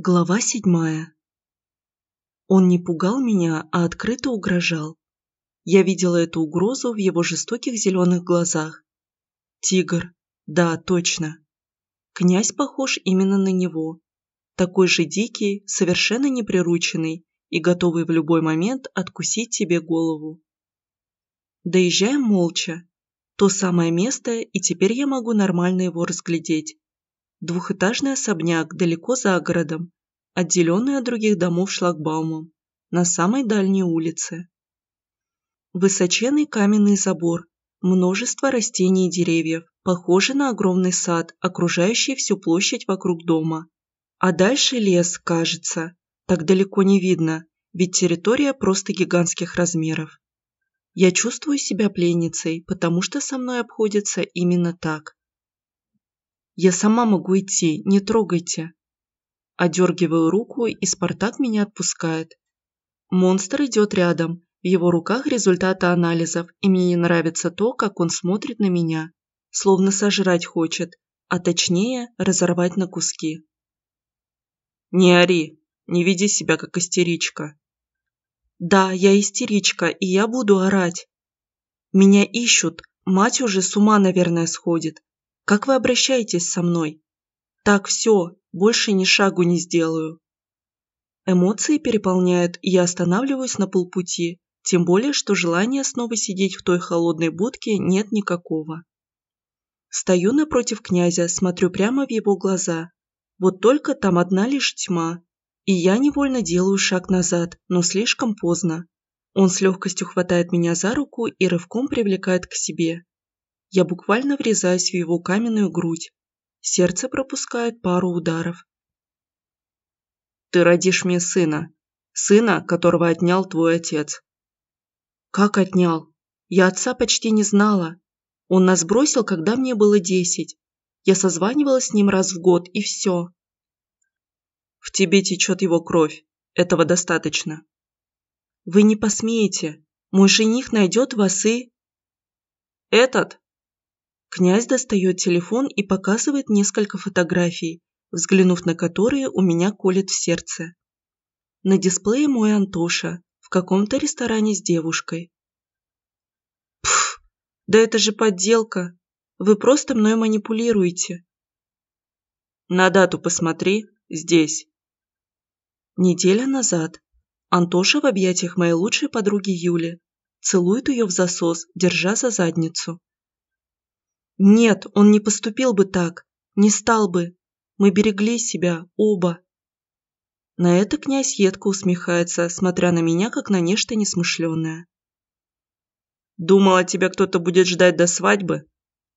Глава седьмая. Он не пугал меня, а открыто угрожал. Я видела эту угрозу в его жестоких зеленых глазах. Тигр. Да, точно. Князь похож именно на него. Такой же дикий, совершенно неприрученный и готовый в любой момент откусить тебе голову. Доезжаем молча. То самое место, и теперь я могу нормально его разглядеть. Двухэтажный особняк далеко за городом, отделенный от других домов шлагбаумом, на самой дальней улице. Высоченный каменный забор, множество растений и деревьев, похожий на огромный сад, окружающий всю площадь вокруг дома. А дальше лес, кажется, так далеко не видно, ведь территория просто гигантских размеров. Я чувствую себя пленницей, потому что со мной обходится именно так. Я сама могу идти, не трогайте. Одергиваю руку, и Спартак меня отпускает. Монстр идет рядом, в его руках результаты анализов, и мне не нравится то, как он смотрит на меня, словно сожрать хочет, а точнее разорвать на куски. «Не ори, не веди себя как истеричка». «Да, я истеричка, и я буду орать. Меня ищут, мать уже с ума, наверное, сходит. Как вы обращаетесь со мной? Так, все, больше ни шагу не сделаю. Эмоции переполняют, и я останавливаюсь на полпути, тем более, что желания снова сидеть в той холодной будке нет никакого. Стою напротив князя, смотрю прямо в его глаза. Вот только там одна лишь тьма. И я невольно делаю шаг назад, но слишком поздно. Он с легкостью хватает меня за руку и рывком привлекает к себе. Я буквально врезаюсь в его каменную грудь. Сердце пропускает пару ударов. «Ты родишь мне сына. Сына, которого отнял твой отец». «Как отнял? Я отца почти не знала. Он нас бросил, когда мне было десять. Я созванивалась с ним раз в год, и все». «В тебе течет его кровь. Этого достаточно». «Вы не посмеете. Мой жених найдет вас и...» «Этот?» Князь достает телефон и показывает несколько фотографий, взглянув на которые у меня колет в сердце. На дисплее мой Антоша в каком-то ресторане с девушкой. Пф, да это же подделка. Вы просто мной манипулируете. На дату посмотри, здесь. Неделя назад. Антоша в объятиях моей лучшей подруги Юли. Целует ее в засос, держа за задницу. Нет, он не поступил бы так, не стал бы. Мы берегли себя, оба. На это князь едко усмехается, смотря на меня, как на нечто несмышленное. Думала, тебя кто-то будет ждать до свадьбы?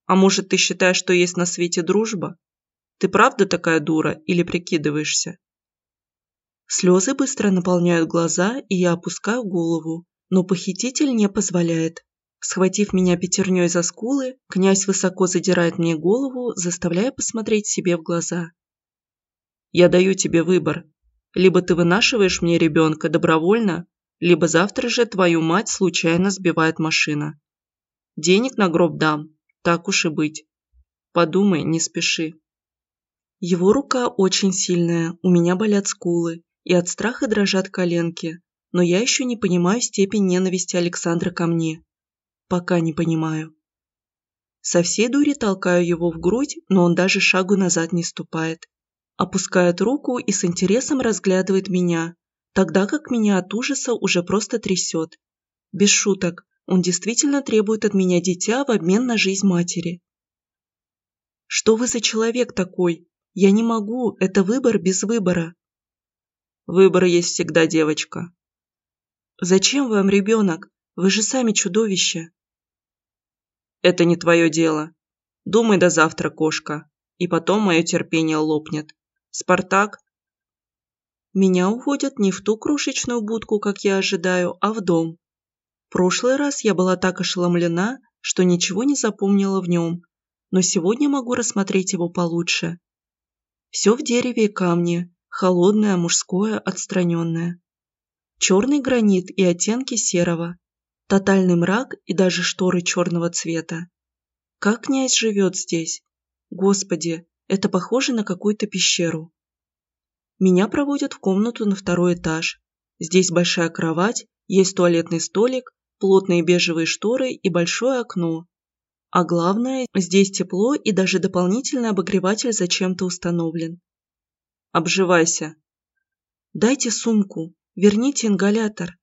А может, ты считаешь, что есть на свете дружба? Ты правда такая дура или прикидываешься? Слезы быстро наполняют глаза, и я опускаю голову, но похититель не позволяет. Схватив меня пятерней за скулы, князь высоко задирает мне голову, заставляя посмотреть себе в глаза. «Я даю тебе выбор. Либо ты вынашиваешь мне ребенка добровольно, либо завтра же твою мать случайно сбивает машина. Денег на гроб дам, так уж и быть. Подумай, не спеши». Его рука очень сильная, у меня болят скулы, и от страха дрожат коленки, но я еще не понимаю степень ненависти Александра ко мне. Пока не понимаю. Со всей дури толкаю его в грудь, но он даже шагу назад не ступает. Опускает руку и с интересом разглядывает меня, тогда как меня от ужаса уже просто трясет. Без шуток, он действительно требует от меня дитя в обмен на жизнь матери. Что вы за человек такой? Я не могу, это выбор без выбора. Выбор есть всегда, девочка. Зачем вам ребенок? Вы же сами чудовище. Это не твое дело. Думай до завтра, кошка, и потом мое терпение лопнет. Спартак? Меня уводят не в ту крошечную будку, как я ожидаю, а в дом. Прошлый раз я была так ошеломлена, что ничего не запомнила в нем, но сегодня могу рассмотреть его получше. Все в дереве и камне, холодное, мужское, отстраненное. Черный гранит и оттенки серого, Тотальный мрак и даже шторы черного цвета. Как князь живет здесь? Господи, это похоже на какую-то пещеру. Меня проводят в комнату на второй этаж. Здесь большая кровать, есть туалетный столик, плотные бежевые шторы и большое окно. А главное, здесь тепло и даже дополнительный обогреватель зачем-то установлен. Обживайся. Дайте сумку, верните ингалятор.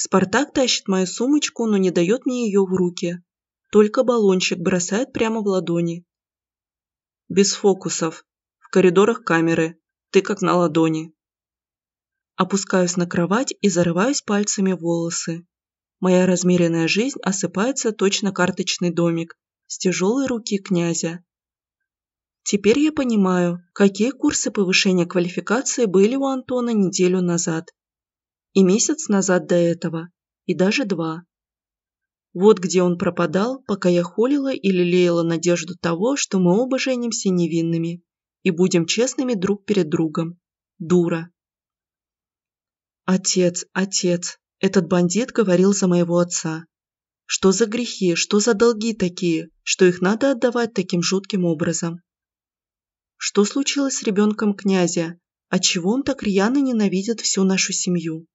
Спартак тащит мою сумочку, но не дает мне ее в руки. Только баллончик бросает прямо в ладони. Без фокусов. В коридорах камеры. Ты как на ладони. Опускаюсь на кровать и зарываюсь пальцами в волосы. Моя размеренная жизнь осыпается точно карточный домик с тяжелой руки князя. Теперь я понимаю, какие курсы повышения квалификации были у Антона неделю назад. И месяц назад до этого, и даже два. Вот где он пропадал, пока я холила и лелеяла надежду того, что мы оба женимся невинными и будем честными друг перед другом. Дура. Отец, отец, этот бандит говорил за моего отца. Что за грехи, что за долги такие, что их надо отдавать таким жутким образом? Что случилось с ребенком князя? Отчего он так рьяно ненавидит всю нашу семью?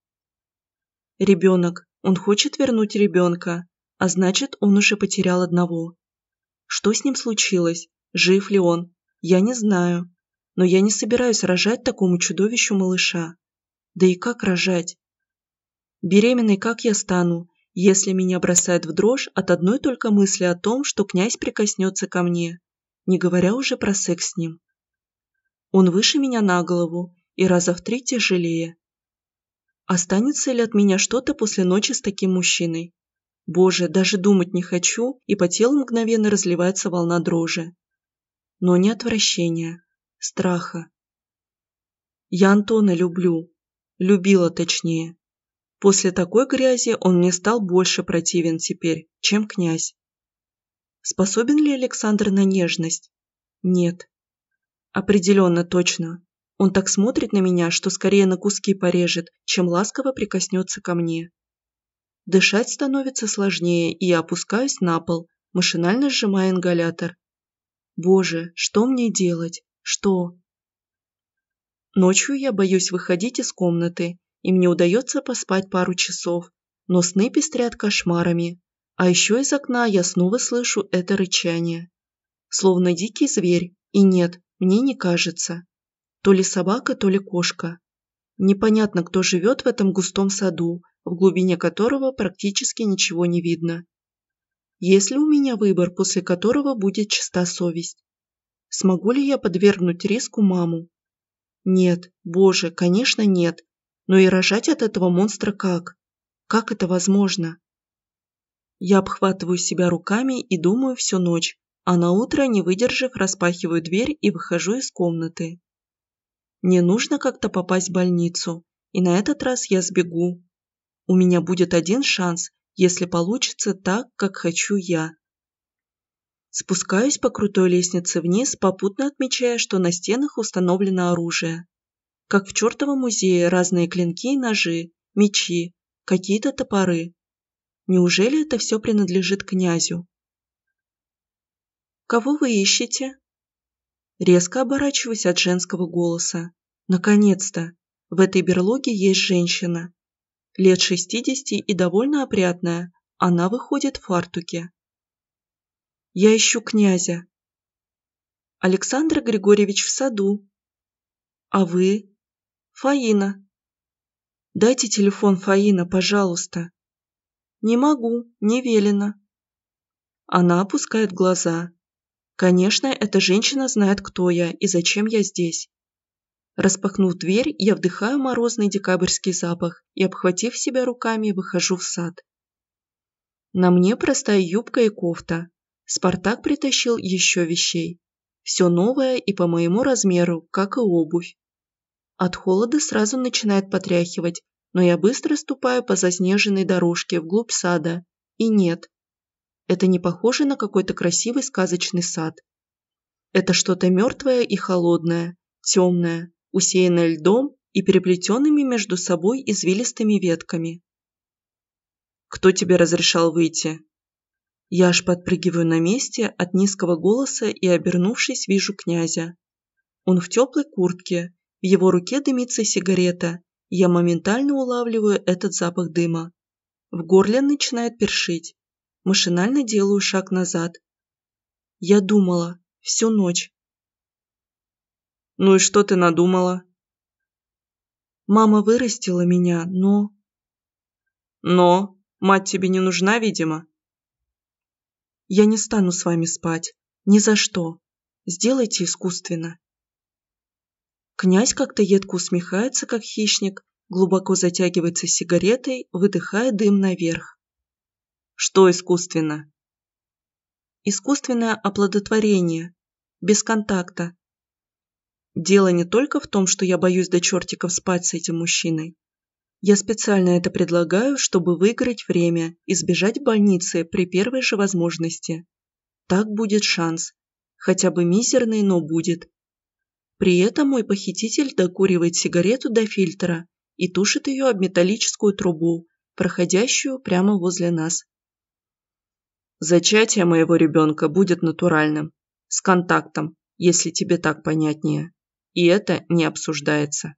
Ребенок. Он хочет вернуть ребенка, а значит, он уже потерял одного. Что с ним случилось? Жив ли он? Я не знаю. Но я не собираюсь рожать такому чудовищу малыша. Да и как рожать? Беременной как я стану, если меня бросает в дрожь от одной только мысли о том, что князь прикоснется ко мне, не говоря уже про секс с ним. Он выше меня на голову и раза в три тяжелее. Останется ли от меня что-то после ночи с таким мужчиной? Боже, даже думать не хочу, и по телу мгновенно разливается волна дрожи. Но не отвращения, страха. Я Антона люблю. Любила точнее. После такой грязи он мне стал больше противен теперь, чем князь. Способен ли Александр на нежность? Нет. Определенно точно. Он так смотрит на меня, что скорее на куски порежет, чем ласково прикоснется ко мне. Дышать становится сложнее, и я опускаюсь на пол, машинально сжимая ингалятор. Боже, что мне делать? Что? Ночью я боюсь выходить из комнаты и мне удается поспать пару часов, но сны пестрят кошмарами, а еще из окна я снова слышу это рычание. Словно дикий зверь, и нет, мне не кажется. То ли собака, то ли кошка. Непонятно, кто живет в этом густом саду, в глубине которого практически ничего не видно. Есть ли у меня выбор, после которого будет чиста совесть? Смогу ли я подвергнуть риску маму? Нет, боже, конечно нет, но и рожать от этого монстра как? Как это возможно? Я обхватываю себя руками и думаю всю ночь, а на утро, не выдержав, распахиваю дверь и выхожу из комнаты. Мне нужно как-то попасть в больницу, и на этот раз я сбегу. У меня будет один шанс, если получится так, как хочу я. Спускаюсь по крутой лестнице вниз, попутно отмечая, что на стенах установлено оружие как в чертовом музее разные клинки и ножи, мечи, какие-то топоры. Неужели это все принадлежит князю? «Кого вы ищете?» Резко оборачиваюсь от женского голоса. Наконец-то! В этой берлоге есть женщина. Лет шестидесяти и довольно опрятная. Она выходит в фартуке. Я ищу князя. Александр Григорьевич в саду. А вы? Фаина. Дайте телефон Фаина, пожалуйста. Не могу, не велено. Она опускает глаза. Конечно, эта женщина знает, кто я и зачем я здесь. Распахнув дверь, я вдыхаю морозный декабрьский запах и, обхватив себя руками, выхожу в сад. На мне простая юбка и кофта. Спартак притащил еще вещей. Все новое и по моему размеру, как и обувь. От холода сразу начинает потряхивать, но я быстро ступаю по заснеженной дорожке вглубь сада. И нет. Это не похоже на какой-то красивый сказочный сад. Это что-то мертвое и холодное, темное, усеянное льдом и переплетенными между собой извилистыми ветками. «Кто тебе разрешал выйти?» Я аж подпрыгиваю на месте от низкого голоса и, обернувшись, вижу князя. Он в теплой куртке В его руке дымится сигарета. Я моментально улавливаю этот запах дыма. В горле начинает першить. Машинально делаю шаг назад. Я думала. Всю ночь. Ну и что ты надумала? Мама вырастила меня, но... Но? Мать тебе не нужна, видимо? Я не стану с вами спать. Ни за что. Сделайте искусственно. Князь как-то едко усмехается, как хищник, глубоко затягивается сигаретой, выдыхая дым наверх. Что искусственно? Искусственное оплодотворение. Без контакта. Дело не только в том, что я боюсь до чертиков спать с этим мужчиной. Я специально это предлагаю, чтобы выиграть время и сбежать в больнице при первой же возможности. Так будет шанс. Хотя бы мизерный, но будет. При этом мой похититель докуривает сигарету до фильтра и тушит ее об металлическую трубу, проходящую прямо возле нас. Зачатие моего ребенка будет натуральным, с контактом, если тебе так понятнее. И это не обсуждается.